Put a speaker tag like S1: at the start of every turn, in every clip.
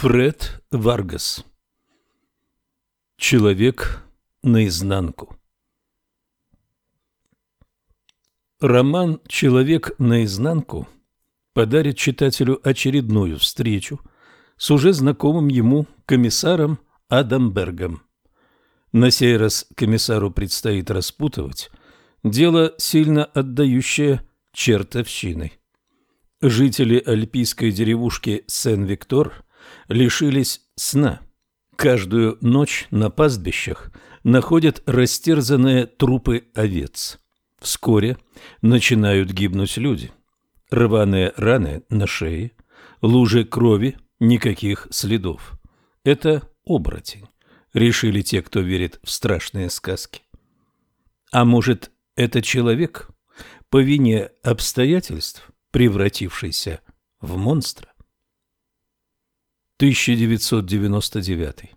S1: Фред Варгас Человек наизнанку Роман «Человек наизнанку» подарит читателю очередную встречу с уже знакомым ему комиссаром Адамбергом. На сей раз комиссару предстоит распутывать дело, сильно отдающее чертовщиной. Жители альпийской деревушки Сен-Виктор лишились сна. Каждую ночь на пастбищах находят растерзанные трупы овец. Вскоре начинают гибнуть люди. Рваные раны на шее, лужи крови, никаких следов. Это оборотень, решили те, кто верит в страшные сказки. А может, это человек, по вине обстоятельств, превратившийся в монстра? 1999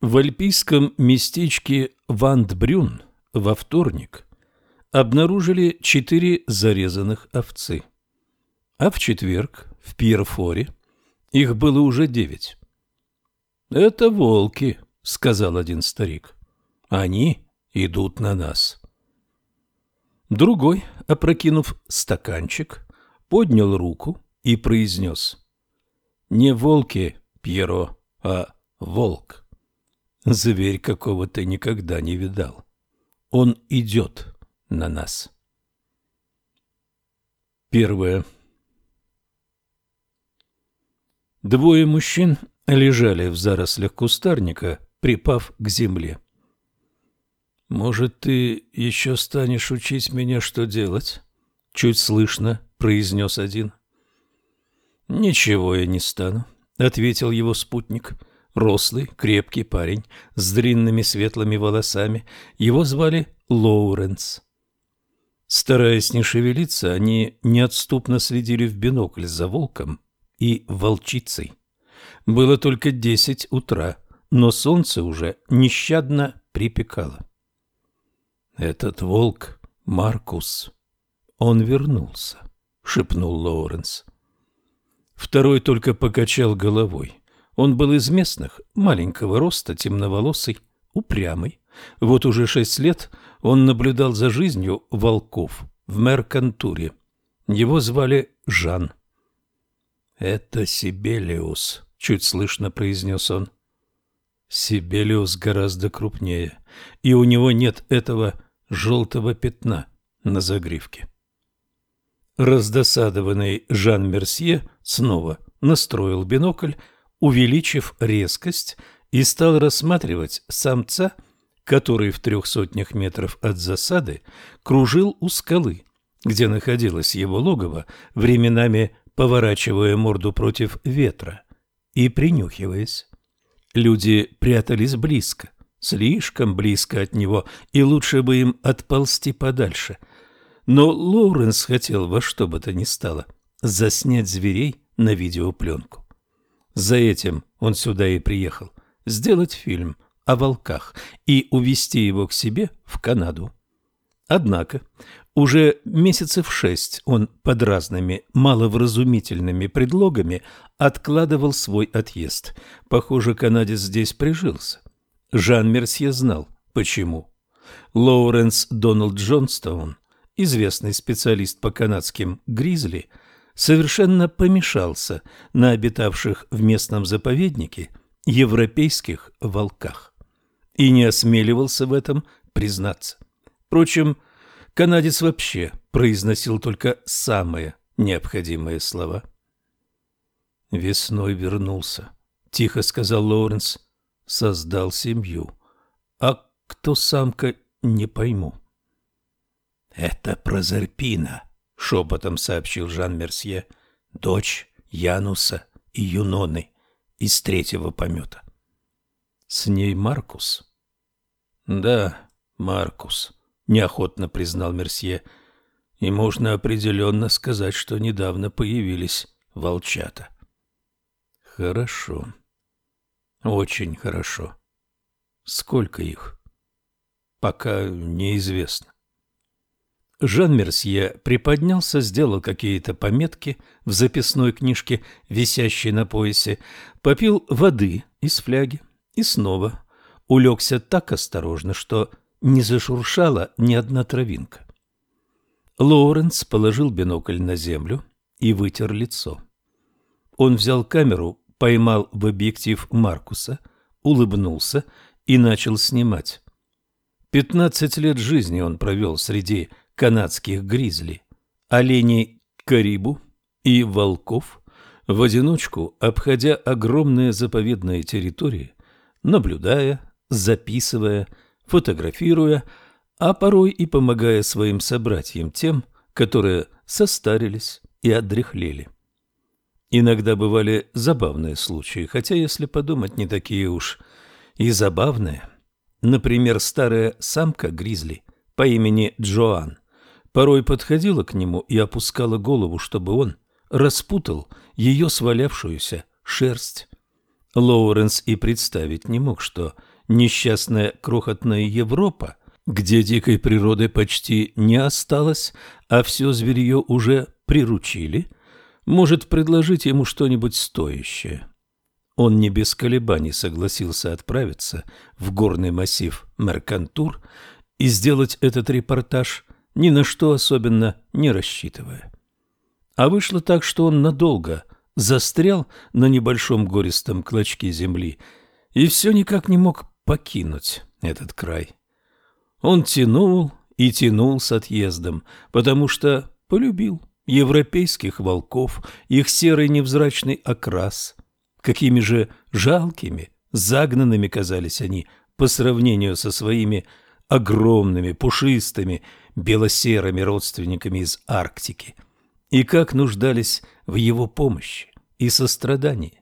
S1: В альпийском местечке Вандбрюн во вторник обнаружили четыре зарезанных овцы, а в четверг в Пьерфоре их было уже девять. «Это волки», — сказал один старик. «Они идут на нас». Другой, опрокинув стаканчик, поднял руку и произнес. «Не волки, Пьеро, а волк. Зверь, какого ты никогда не видал. Он идет на нас». Первое. Двое мужчин лежали в зарослях кустарника, припав к земле. «Может, ты еще станешь учить меня, что делать?» — чуть слышно произнес один. «Ничего я не стану», — ответил его спутник. Рослый, крепкий парень с длинными светлыми волосами. Его звали Лоуренс. Стараясь не шевелиться, они неотступно следили в бинокль за волком и волчицей. Было только десять утра, но солнце уже нещадно припекало. «Этот волк — Маркус. Он вернулся», — шепнул Лоуренс. Второй только покачал головой. Он был из местных, маленького роста, темноволосый, упрямый. Вот уже шесть лет он наблюдал за жизнью волков в Меркантуре. Его звали Жан. «Это Сибелиус», — чуть слышно произнес он. Сибелиус гораздо крупнее, и у него нет этого желтого пятна на загривке. Раздосадованный Жан Мерсье снова настроил бинокль, увеличив резкость, и стал рассматривать самца, который в трех сотнях метров от засады кружил у скалы, где находилось его логово, временами поворачивая морду против ветра и принюхиваясь. Люди прятались близко, слишком близко от него, и лучше бы им отползти подальше. Но Лоуренс хотел во что бы то ни стало заснять зверей на видеопленку. За этим он сюда и приехал – сделать фильм о волках и увезти его к себе в Канаду. Однако уже месяцев шесть он под разными маловразумительными предлогами откладывал свой отъезд. Похоже, канадец здесь прижился. Жан Мерсье знал, почему. Лоуренс Доналд Джонстоун, известный специалист по канадским гризли, совершенно помешался на обитавших в местном заповеднике европейских волках и не осмеливался в этом признаться. Впрочем, канадец вообще произносил только самые необходимые слова. «Весной вернулся», — тихо сказал Лоуренс создал семью. А кто самка, не пойму. — Это Прозерпина, — шепотом сообщил Жан Мерсье, — дочь Януса и Юноны из третьего помета. — С ней Маркус? — Да, Маркус, — неохотно признал Мерсье, — и можно определенно сказать, что недавно появились волчата. — Хорошо. Очень хорошо. Сколько их? Пока неизвестно. Жан Мерсье приподнялся, сделал какие-то пометки в записной книжке, висящей на поясе, попил воды из фляги и снова улегся так осторожно, что не зашуршала ни одна травинка. Лоуренс положил бинокль на землю и вытер лицо. Он взял камеру, поймал в объектив Маркуса, улыбнулся и начал снимать. Пятнадцать лет жизни он провел среди канадских гризли, оленей карибу и волков, в одиночку обходя огромные заповедные территории, наблюдая, записывая, фотографируя, а порой и помогая своим собратьям тем, которые состарились и отдряхлели. Иногда бывали забавные случаи, хотя, если подумать, не такие уж и забавные. Например, старая самка гризли по имени Джоан порой подходила к нему и опускала голову, чтобы он распутал ее свалявшуюся шерсть. Лоуренс и представить не мог, что несчастная крохотная Европа, где дикой природы почти не осталось, а все зверье уже приручили, может предложить ему что-нибудь стоящее. Он не без колебаний согласился отправиться в горный массив Меркантур и сделать этот репортаж, ни на что особенно не рассчитывая. А вышло так, что он надолго застрял на небольшом гористом клочке земли и все никак не мог покинуть этот край. Он тянул и тянул с отъездом, потому что полюбил европейских волков, их серый невзрачный окрас. Какими же жалкими, загнанными казались они по сравнению со своими огромными, пушистыми, белосерыми родственниками из Арктики, и как нуждались в его помощи и сострадании.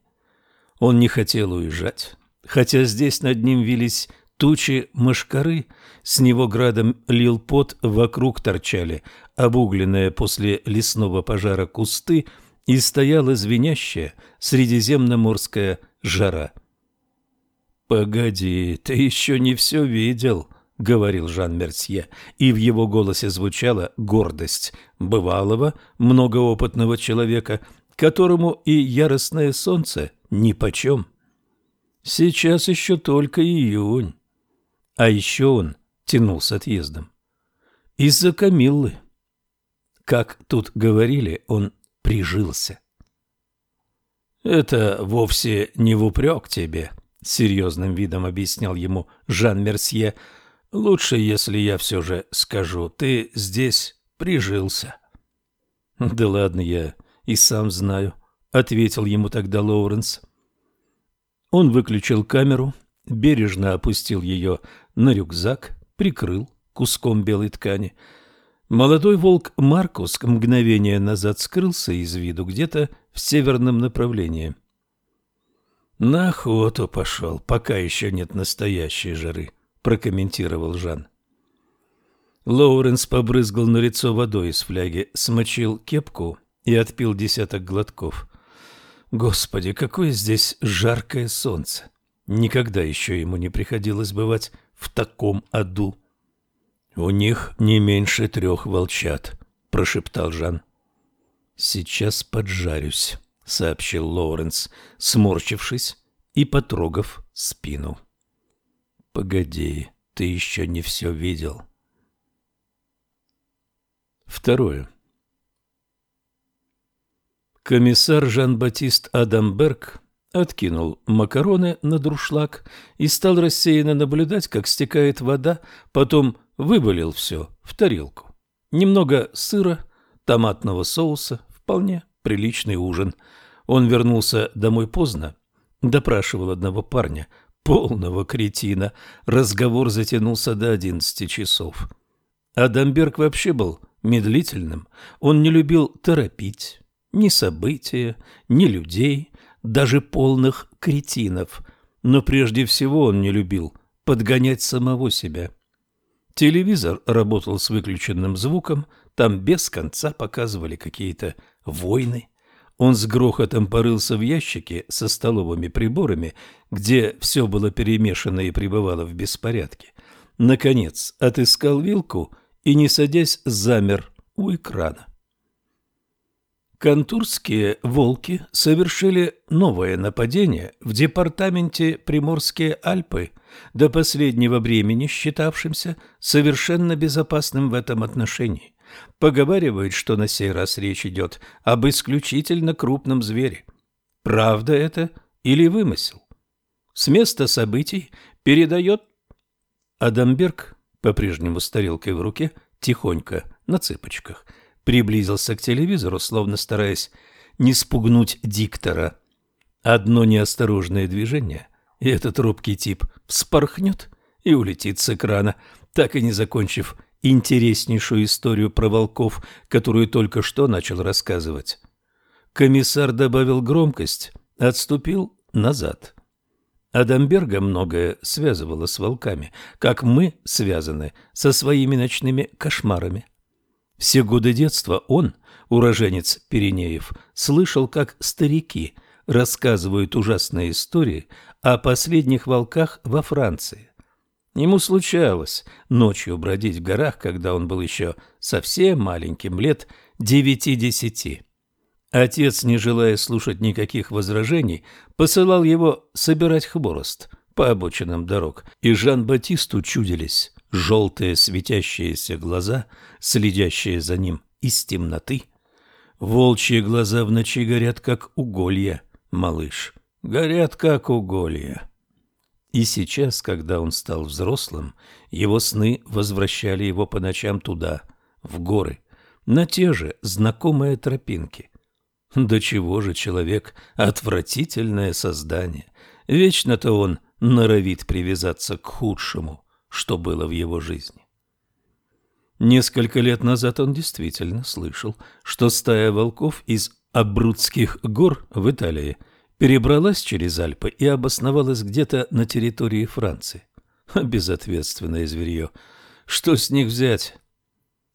S1: Он не хотел уезжать, Хотя здесь над ним вились тучи мошкары, с него градом лил пот, вокруг торчали обугленные после лесного пожара кусты и стояла звенящая средиземноморская жара. «Погоди, ты еще не все видел», — говорил Жан Мерсье, и в его голосе звучала гордость бывалого, многоопытного человека, которому и яростное солнце нипочем. Сейчас еще только июнь. А еще он тянул с отъездом. Из-за Камиллы. Как тут говорили, он прижился. «Это вовсе не в упрек тебе», — серьезным видом объяснял ему Жан Мерсье. «Лучше, если я все же скажу, ты здесь прижился». «Да ладно, я и сам знаю», — ответил ему тогда Лоуренс. Он выключил камеру, бережно опустил ее на рюкзак, прикрыл куском белой ткани. Молодой волк Маркус мгновение назад скрылся из виду где-то в северном направлении. «На охоту пошел, пока еще нет настоящей жары», — прокомментировал Жан. Лоуренс побрызгал на лицо водой из фляги, смочил кепку и отпил десяток глотков. Господи, какое здесь жаркое солнце! Никогда еще ему не приходилось бывать в таком аду. — У них не меньше трех волчат, — прошептал Жан. — Сейчас поджарюсь, — сообщил Лоуренс, сморщившись и потрогав спину. — Погоди, ты еще не все видел. Второе. Комиссар Жан-Батист Адамберг откинул макароны на друшлаг и стал рассеянно наблюдать, как стекает вода, потом вывалил все в тарелку. Немного сыра, томатного соуса, вполне приличный ужин. Он вернулся домой поздно, допрашивал одного парня, полного кретина. Разговор затянулся до одиннадцати часов. Адамберг вообще был медлительным, он не любил торопить ни события, ни людей, даже полных кретинов. Но прежде всего он не любил подгонять самого себя. Телевизор работал с выключенным звуком, там без конца показывали какие-то войны. Он с грохотом порылся в ящике со столовыми приборами, где все было перемешано и пребывало в беспорядке. Наконец отыскал вилку и, не садясь, замер у экрана. Контурские волки совершили новое нападение в департаменте Приморские Альпы, до последнего времени считавшимся совершенно безопасным в этом отношении. Поговаривают, что на сей раз речь идет об исключительно крупном звере. Правда это или вымысел? С места событий передает Адамберг, по-прежнему с тарелкой в руке, тихонько, на цыпочках – приблизился к телевизору, словно стараясь не спугнуть диктора. Одно неосторожное движение, и этот робкий тип вспорхнет и улетит с экрана, так и не закончив интереснейшую историю про волков, которую только что начал рассказывать. Комиссар добавил громкость, отступил назад. Адамберга многое связывало с волками, как мы связаны со своими ночными кошмарами. Все годы детства он, уроженец Пиренеев, слышал, как старики рассказывают ужасные истории о последних волках во Франции. Ему случалось ночью бродить в горах, когда он был еще совсем маленьким, лет девяти-десяти. Отец, не желая слушать никаких возражений, посылал его собирать хворост по обочинам дорог, и Жан-Батисту чудились желтые светящиеся глаза, следящие за ним из темноты. Волчьи глаза в ночи горят, как уголья, малыш, горят, как уголья. И сейчас, когда он стал взрослым, его сны возвращали его по ночам туда, в горы, на те же знакомые тропинки. До чего же человек отвратительное создание, вечно-то он норовит привязаться к худшему, что было в его жизни. Несколько лет назад он действительно слышал, что стая волков из Абрудских гор в Италии перебралась через Альпы и обосновалась где-то на территории Франции. Безответственное зверье. Что с них взять?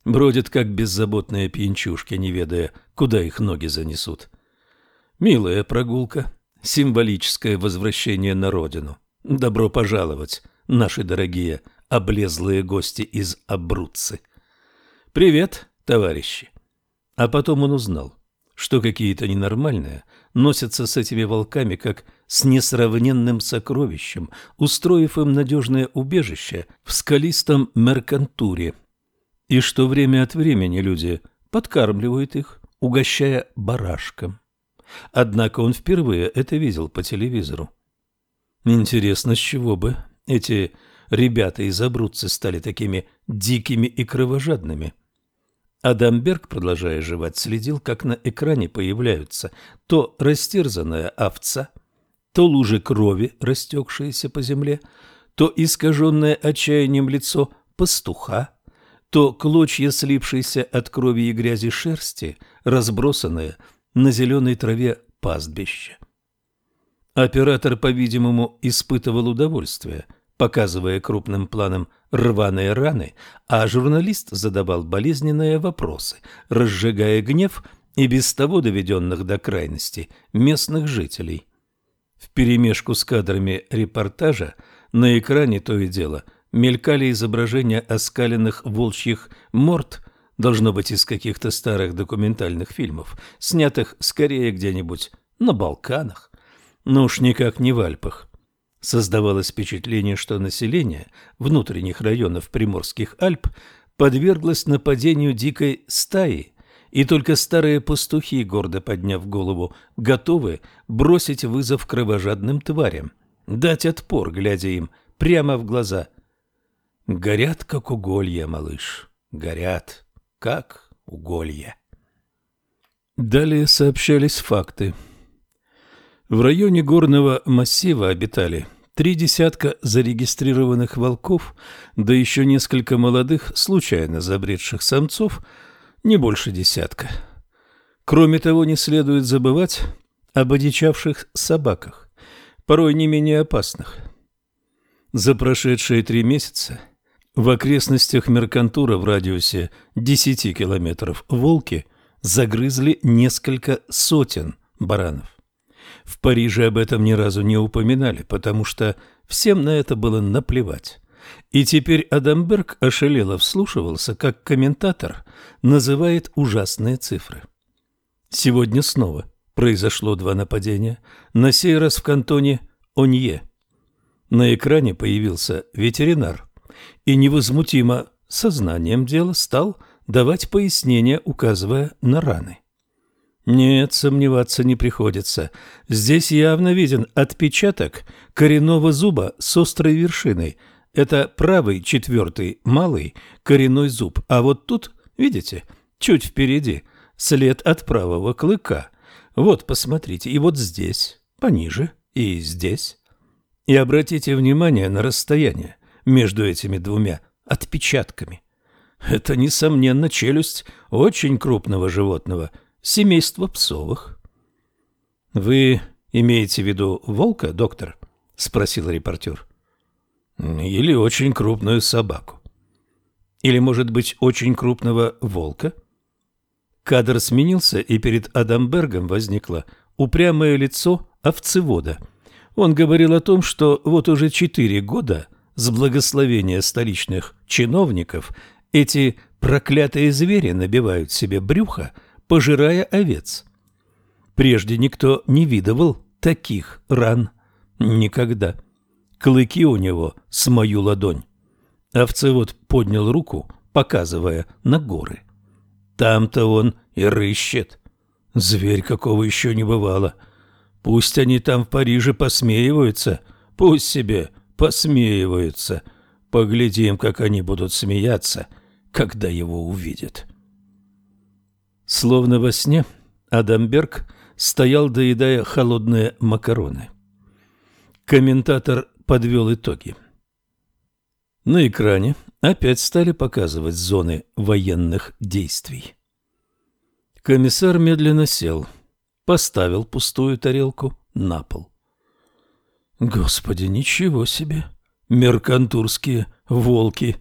S1: Бродят, как беззаботные пьянчушки, не ведая, куда их ноги занесут. Милая прогулка, символическое возвращение на родину. Добро пожаловать наши дорогие облезлые гости из Абруцци. «Привет, товарищи!» А потом он узнал, что какие-то ненормальные носятся с этими волками, как с несравненным сокровищем, устроив им надежное убежище в скалистом Меркантуре, и что время от времени люди подкармливают их, угощая барашком. Однако он впервые это видел по телевизору. Интересно, с чего бы эти ребята из Абруцци стали такими дикими и кровожадными. Адамберг, продолжая жевать, следил, как на экране появляются то растерзанная овца, то лужи крови, растекшиеся по земле, то искаженное отчаянием лицо пастуха, то клочья слипшейся от крови и грязи шерсти, разбросанные на зеленой траве пастбища. Оператор, по-видимому, испытывал удовольствие, показывая крупным планом рваные раны, а журналист задавал болезненные вопросы, разжигая гнев и без того доведенных до крайности местных жителей. В перемешку с кадрами репортажа на экране то и дело мелькали изображения оскаленных волчьих морд, должно быть из каких-то старых документальных фильмов, снятых скорее где-нибудь на Балканах но уж никак не в Альпах. Создавалось впечатление, что население внутренних районов Приморских Альп подверглось нападению дикой стаи, и только старые пастухи, гордо подняв голову, готовы бросить вызов кровожадным тварям, дать отпор, глядя им прямо в глаза. Горят, как уголья, малыш, горят, как уголья. Далее сообщались факты. В районе горного массива обитали три десятка зарегистрированных волков, да еще несколько молодых, случайно забредших самцов, не больше десятка. Кроме того, не следует забывать об одичавших собаках, порой не менее опасных. За прошедшие три месяца в окрестностях Меркантура в радиусе 10 километров волки загрызли несколько сотен баранов. В Париже об этом ни разу не упоминали, потому что всем на это было наплевать. И теперь Адамберг ошалело вслушивался, как комментатор называет ужасные цифры. Сегодня снова произошло два нападения, на сей раз в кантоне Онье. На экране появился ветеринар и невозмутимо сознанием дела стал давать пояснения, указывая на раны. Нет, сомневаться не приходится. Здесь явно виден отпечаток коренного зуба с острой вершиной. Это правый четвертый малый коренной зуб. А вот тут, видите, чуть впереди, след от правого клыка. Вот, посмотрите, и вот здесь, пониже, и здесь. И обратите внимание на расстояние между этими двумя отпечатками. Это, несомненно, челюсть очень крупного животного – семейство псовых. — Вы имеете в виду волка, доктор? — спросил репортер. — Или очень крупную собаку. Или, может быть, очень крупного волка? Кадр сменился, и перед Адамбергом возникло упрямое лицо овцевода. Он говорил о том, что вот уже четыре года с благословения столичных чиновников эти проклятые звери набивают себе брюхо пожирая овец. Прежде никто не видывал таких ран. Никогда. Клыки у него с мою ладонь. Овцевод поднял руку, показывая на горы. Там-то он и рыщет. Зверь какого еще не бывало. Пусть они там в Париже посмеиваются, пусть себе посмеиваются. Поглядим, как они будут смеяться, когда его увидят. Словно во сне, Адамберг стоял, доедая холодные макароны. Комментатор подвел итоги. На экране опять стали показывать зоны военных действий. Комиссар медленно сел, поставил пустую тарелку на пол. Господи, ничего себе! Меркантурские волки!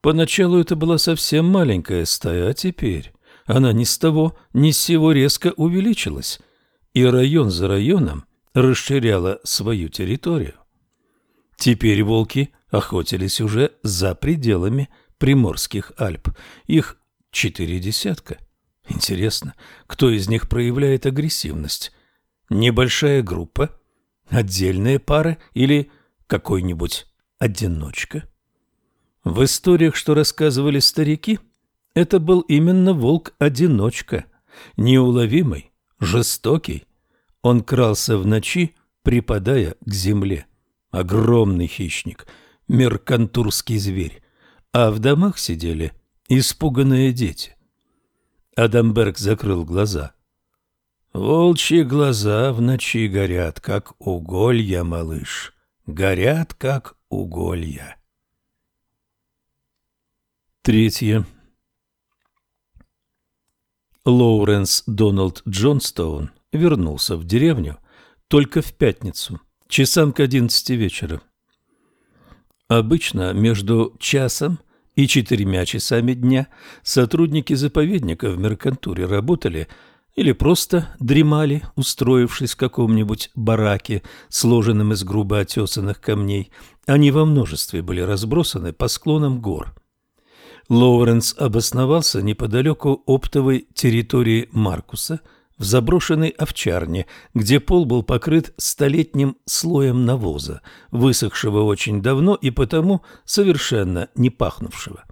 S1: Поначалу это была совсем маленькая стая, а теперь она ни с того, ни с сего резко увеличилась, и район за районом расширяла свою территорию. Теперь волки охотились уже за пределами Приморских Альп. Их четыре десятка. Интересно, кто из них проявляет агрессивность? Небольшая группа? Отдельные пары или какой-нибудь одиночка? В историях, что рассказывали старики, это был именно волк-одиночка, неуловимый, жестокий. Он крался в ночи, припадая к земле. Огромный хищник, меркантурский зверь. А в домах сидели испуганные дети. Адамберг закрыл глаза. Волчьи глаза в ночи горят, как уголья, малыш. Горят, как уголья. Третье. Лоуренс Дональд Джонстоун вернулся в деревню только в пятницу, часам к одиннадцати вечера. Обычно между часом и четырьмя часами дня сотрудники заповедника в Меркантуре работали или просто дремали, устроившись в каком-нибудь бараке, сложенном из грубо отесанных камней. Они во множестве были разбросаны по склонам гор. Лоуренс обосновался неподалеку оптовой территории Маркуса в заброшенной овчарне, где пол был покрыт столетним слоем навоза, высохшего очень давно и потому совершенно не пахнувшего.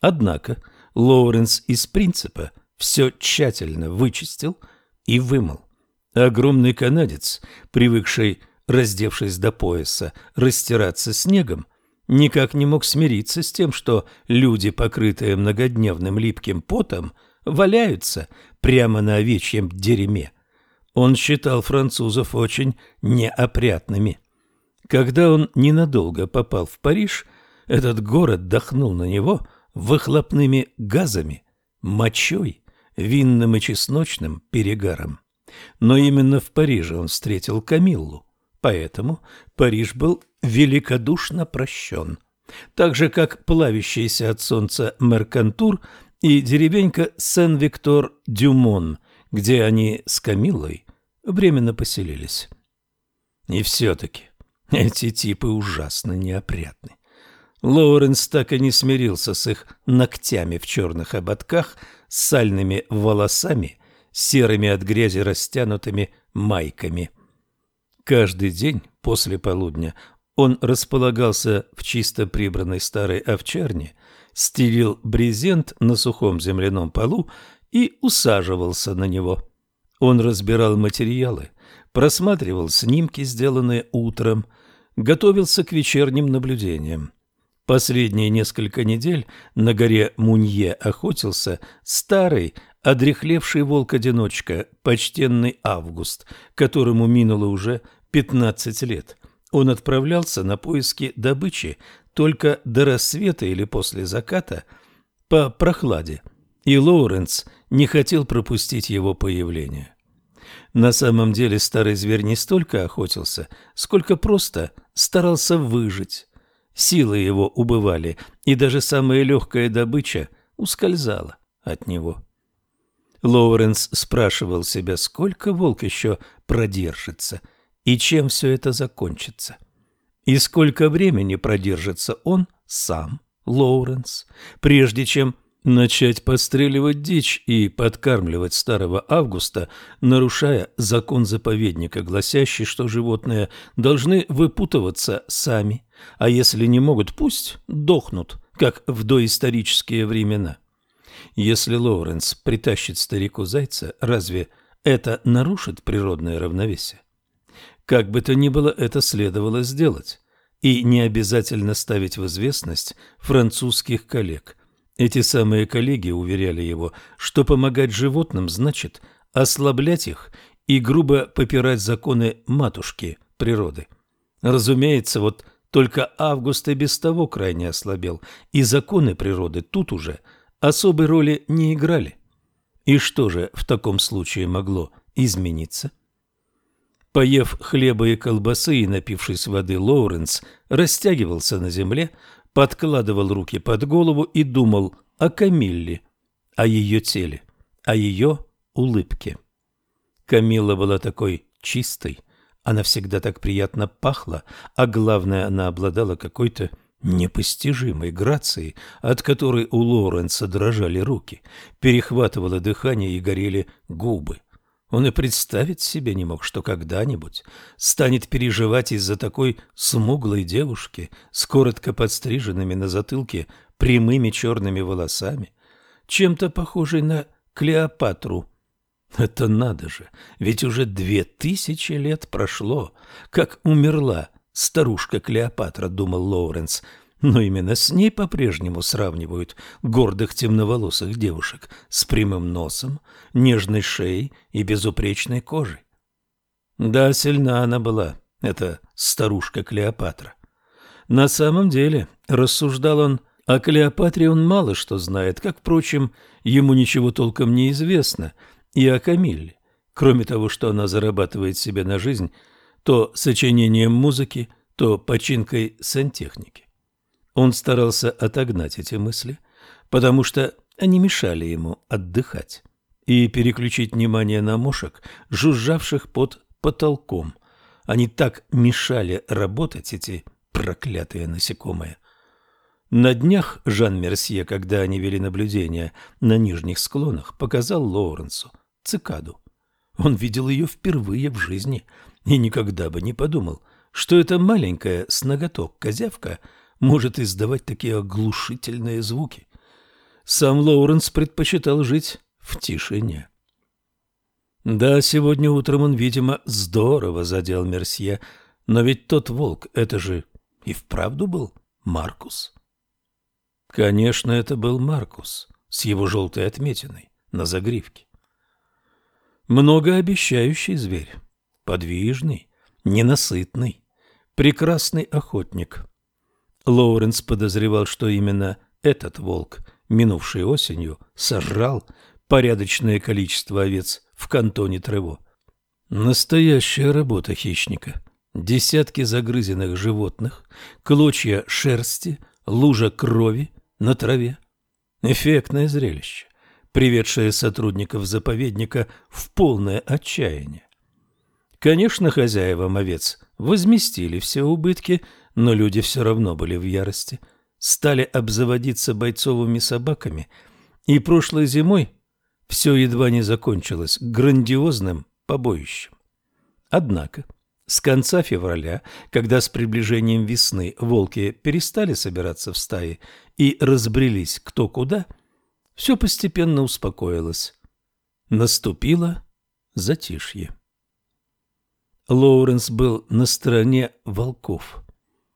S1: Однако Лоуренс из принципа все тщательно вычистил и вымыл. Огромный канадец, привыкший, раздевшись до пояса, растираться снегом, никак не мог смириться с тем, что люди, покрытые многодневным липким потом, валяются прямо на овечьем дерьме. Он считал французов очень неопрятными. Когда он ненадолго попал в Париж, этот город дохнул на него выхлопными газами, мочой, винным и чесночным перегаром. Но именно в Париже он встретил Камиллу, поэтому Париж был великодушно прощен. Так же, как плавящийся от солнца Меркантур и деревенька Сен-Виктор-Дюмон, где они с Камиллой временно поселились. И все-таки эти типы ужасно неопрятны. Лоуренс так и не смирился с их ногтями в черных ободках, с сальными волосами, серыми от грязи растянутыми майками. Каждый день после полудня он располагался в чисто прибранной старой овчарне, стелил брезент на сухом земляном полу и усаживался на него. Он разбирал материалы, просматривал снимки, сделанные утром, готовился к вечерним наблюдениям. Последние несколько недель на горе Мунье охотился старый, одрехлевший волк-одиночка, почтенный Август, которому минуло уже пятнадцать лет. Он отправлялся на поиски добычи только до рассвета или после заката по прохладе, и Лоуренс не хотел пропустить его появление. На самом деле старый зверь не столько охотился, сколько просто старался выжить. Силы его убывали, и даже самая легкая добыча ускользала от него. Лоуренс спрашивал себя, сколько волк еще продержится – и чем все это закончится. И сколько времени продержится он сам, Лоуренс, прежде чем начать подстреливать дичь и подкармливать старого Августа, нарушая закон заповедника, гласящий, что животные должны выпутываться сами, а если не могут, пусть дохнут, как в доисторические времена. Если Лоуренс притащит старику зайца, разве это нарушит природное равновесие? Как бы то ни было, это следовало сделать. И не обязательно ставить в известность французских коллег. Эти самые коллеги уверяли его, что помогать животным значит ослаблять их и грубо попирать законы матушки природы. Разумеется, вот только Август и без того крайне ослабел, и законы природы тут уже особой роли не играли. И что же в таком случае могло измениться? Поев хлеба и колбасы и напившись воды, Лоуренс растягивался на земле, подкладывал руки под голову и думал о Камилле, о ее теле, о ее улыбке. Камилла была такой чистой, она всегда так приятно пахла, а главное, она обладала какой-то непостижимой грацией, от которой у Лоуренса дрожали руки, перехватывало дыхание и горели губы. Он и представить себе не мог, что когда-нибудь станет переживать из-за такой смуглой девушки с коротко подстриженными на затылке прямыми черными волосами, чем-то похожей на Клеопатру. Это надо же, ведь уже две тысячи лет прошло, как умерла старушка Клеопатра, думал Лоуренс, но именно с ней по-прежнему сравнивают гордых темноволосых девушек с прямым носом, нежной шеей и безупречной кожей. Да, сильна она была, эта старушка Клеопатра. На самом деле, рассуждал он, о Клеопатре он мало что знает, как, впрочем, ему ничего толком не известно, и о Камилле, кроме того, что она зарабатывает себе на жизнь то сочинением музыки, то починкой сантехники. Он старался отогнать эти мысли, потому что они мешали ему отдыхать и переключить внимание на мушек, жужжавших под потолком. Они так мешали работать, эти проклятые насекомые. На днях Жан Мерсье, когда они вели наблюдение на нижних склонах, показал Лоуренсу цикаду. Он видел ее впервые в жизни и никогда бы не подумал, что эта маленькая с ноготок козявка – может издавать такие оглушительные звуки. Сам Лоуренс предпочитал жить в тишине. Да, сегодня утром он, видимо, здорово задел Мерсье, но ведь тот волк, это же и вправду был Маркус. Конечно, это был Маркус с его желтой отметиной на загривке. Многообещающий зверь, подвижный, ненасытный, прекрасный охотник, Лоуренс подозревал, что именно этот волк, минувшей осенью, сожрал порядочное количество овец в кантоне Трево. Настоящая работа хищника. Десятки загрызенных животных, клочья шерсти, лужа крови на траве. Эффектное зрелище, приведшее сотрудников заповедника в полное отчаяние. Конечно, хозяевам овец возместили все убытки – но люди все равно были в ярости. стали обзаводиться бойцовыми собаками, и прошлой зимой все едва не закончилось грандиозным побоищем. Однако с конца февраля, когда с приближением весны волки перестали собираться в стаи и разбрелись кто куда, все постепенно успокоилось. Наступило затишье. Лоуренс был на стороне волков.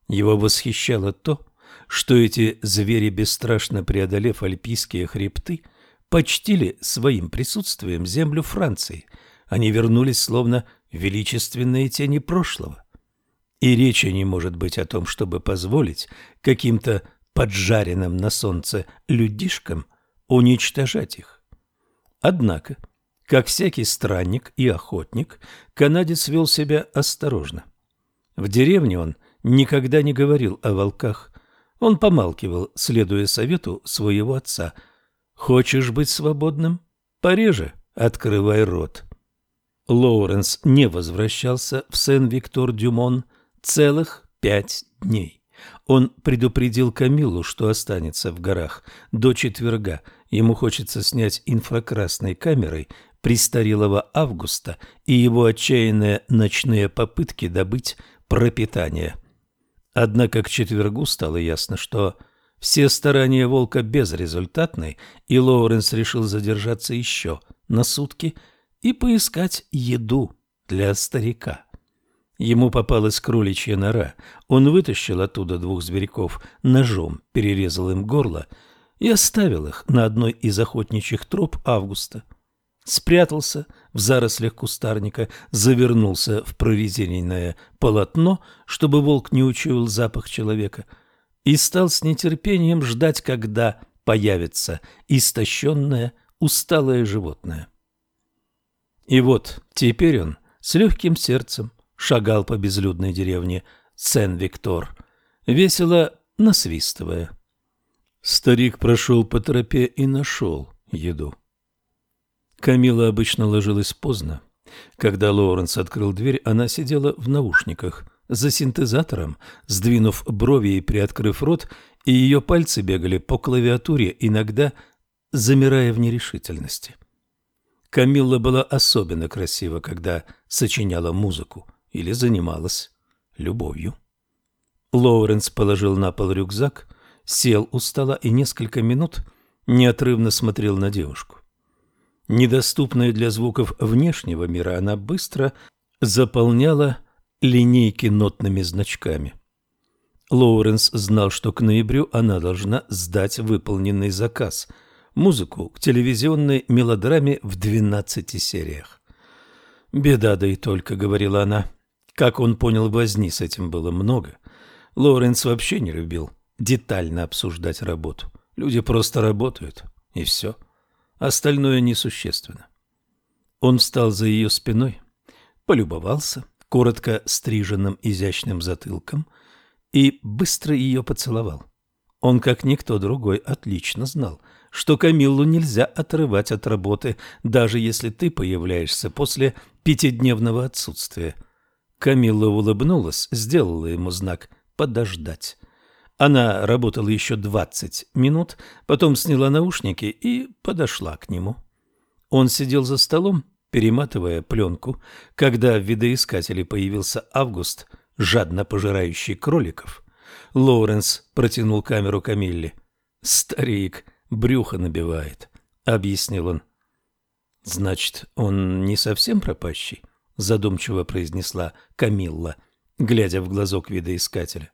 S1: Его восхищало то, что эти звери, бесстрашно преодолев альпийские хребты, почтили своим присутствием землю Франции. Они вернулись словно величественные тени прошлого. И речи не может быть о том, чтобы позволить каким-то поджаренным на солнце людишкам уничтожать их. Однако, как всякий странник и охотник, канадец вел себя осторожно. В деревне он никогда не говорил о волках. Он помалкивал, следуя совету своего отца. «Хочешь быть свободным? Пореже открывай рот». Лоуренс не возвращался в Сен-Виктор-Дюмон целых пять дней. Он предупредил Камилу, что останется в горах до четверга. Ему хочется снять инфракрасной камерой престарелого Августа и его отчаянные ночные попытки добыть пропитание. Однако к четвергу стало ясно, что все старания волка безрезультатны, и Лоуренс решил задержаться еще на сутки – и поискать еду для старика. Ему попалась кроличья нора. Он вытащил оттуда двух зверьков, ножом перерезал им горло и оставил их на одной из охотничьих троп Августа. Спрятался в зарослях кустарника, завернулся в прорезиненное полотно, чтобы волк не учуял запах человека, и стал с нетерпением ждать, когда появится истощенное, усталое животное. И вот теперь он с легким сердцем шагал по безлюдной деревне Сен-Виктор, весело насвистывая. Старик прошел по тропе и нашел еду. Камила обычно ложилась поздно. Когда Лоуренс открыл дверь, она сидела в наушниках за синтезатором, сдвинув брови и приоткрыв рот, и ее пальцы бегали по клавиатуре, иногда замирая в нерешительности. Камилла была особенно красива, когда сочиняла музыку или занималась любовью. Лоуренс положил на пол рюкзак, сел у стола и несколько минут неотрывно смотрел на девушку. Недоступная для звуков внешнего мира, она быстро заполняла линейки нотными значками. Лоуренс знал, что к ноябрю она должна сдать выполненный заказ – музыку к телевизионной мелодраме в двенадцати сериях. «Беда, да и только», — говорила она. Как он понял, возни с этим было много. Лоуренс вообще не любил детально обсуждать работу. Люди просто работают, и все. Остальное несущественно. Он встал за ее спиной, полюбовался коротко стриженным изящным затылком и быстро ее поцеловал. Он, как никто другой, отлично знал — что Камиллу нельзя отрывать от работы, даже если ты появляешься после пятидневного отсутствия. Камилла улыбнулась, сделала ему знак «подождать». Она работала еще двадцать минут, потом сняла наушники и подошла к нему. Он сидел за столом, перематывая пленку, когда в видоискателе появился Август, жадно пожирающий кроликов. Лоуренс протянул камеру Камилле. «Старик, брюхо набивает, — объяснил он. — Значит, он не совсем пропащий? — задумчиво произнесла Камилла, глядя в глазок видоискателя. —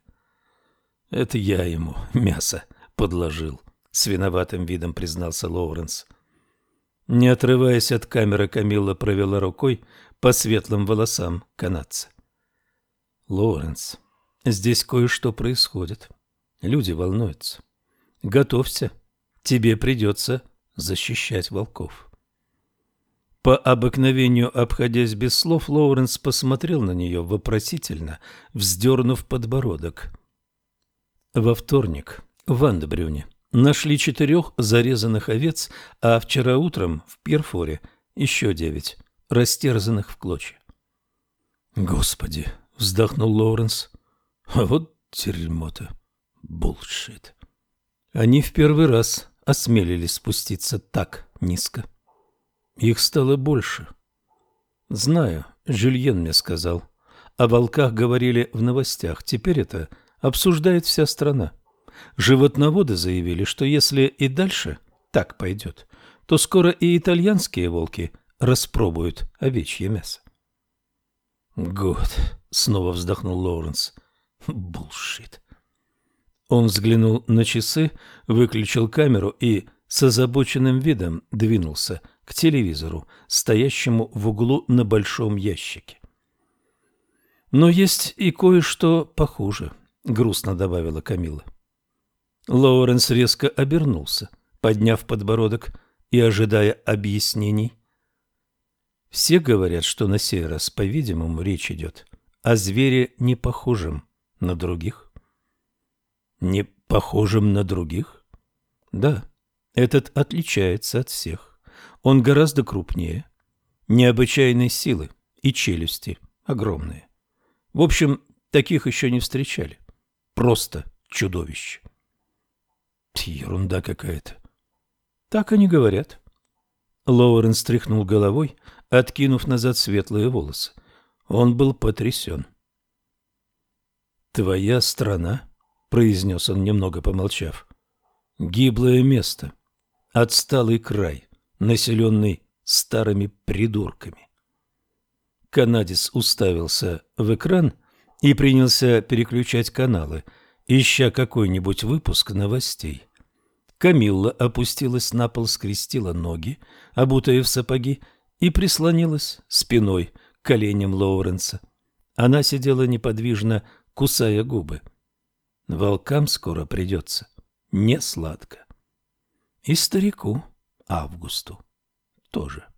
S1: Это я ему мясо подложил, — с виноватым видом признался Лоуренс. Не отрываясь от камеры, Камилла провела рукой по светлым волосам канадца. — Лоуренс, здесь кое-что происходит. Люди волнуются. Готовься тебе придется защищать волков. По обыкновению, обходясь без слов, Лоуренс посмотрел на нее вопросительно, вздернув подбородок. Во вторник в Андебрюне нашли четырех зарезанных овец, а вчера утром в Пирфоре еще девять, растерзанных в клочья. «Господи!» — вздохнул Лоуренс. «А вот дерьмо-то! Булшит!» Они в первый раз осмелились спуститься так низко. Их стало больше. Знаю, Жюльен мне сказал. О волках говорили в новостях. Теперь это обсуждает вся страна. Животноводы заявили, что если и дальше так пойдет, то скоро и итальянские волки распробуют овечье мясо. «Год», — снова вздохнул Лоуренс. «Булшит». Он взглянул на часы, выключил камеру и с озабоченным видом двинулся к телевизору, стоящему в углу на большом ящике. «Но есть и кое-что похуже», — грустно добавила Камила. Лоуренс резко обернулся, подняв подбородок и ожидая объяснений. Все говорят, что на сей раз, по-видимому, речь идет о звере, не похожем на других. Не похожем на других? Да, этот отличается от всех. Он гораздо крупнее, необычайной силы и челюсти огромные. В общем, таких еще не встречали. Просто чудовище. Ерунда какая-то. Так они говорят. Лоуренс стряхнул головой, откинув назад светлые волосы. Он был потрясен. «Твоя страна», — произнес он, немного помолчав, — «гиблое место, отсталый край, населенный старыми придурками». Канадец уставился в экран и принялся переключать каналы, ища какой-нибудь выпуск новостей. Камилла опустилась на пол, скрестила ноги, обутая в сапоги, и прислонилась спиной к коленям Лоуренса. Она сидела неподвижно, кусая губы. Волкам скоро придется не сладко. И старику Августу тоже.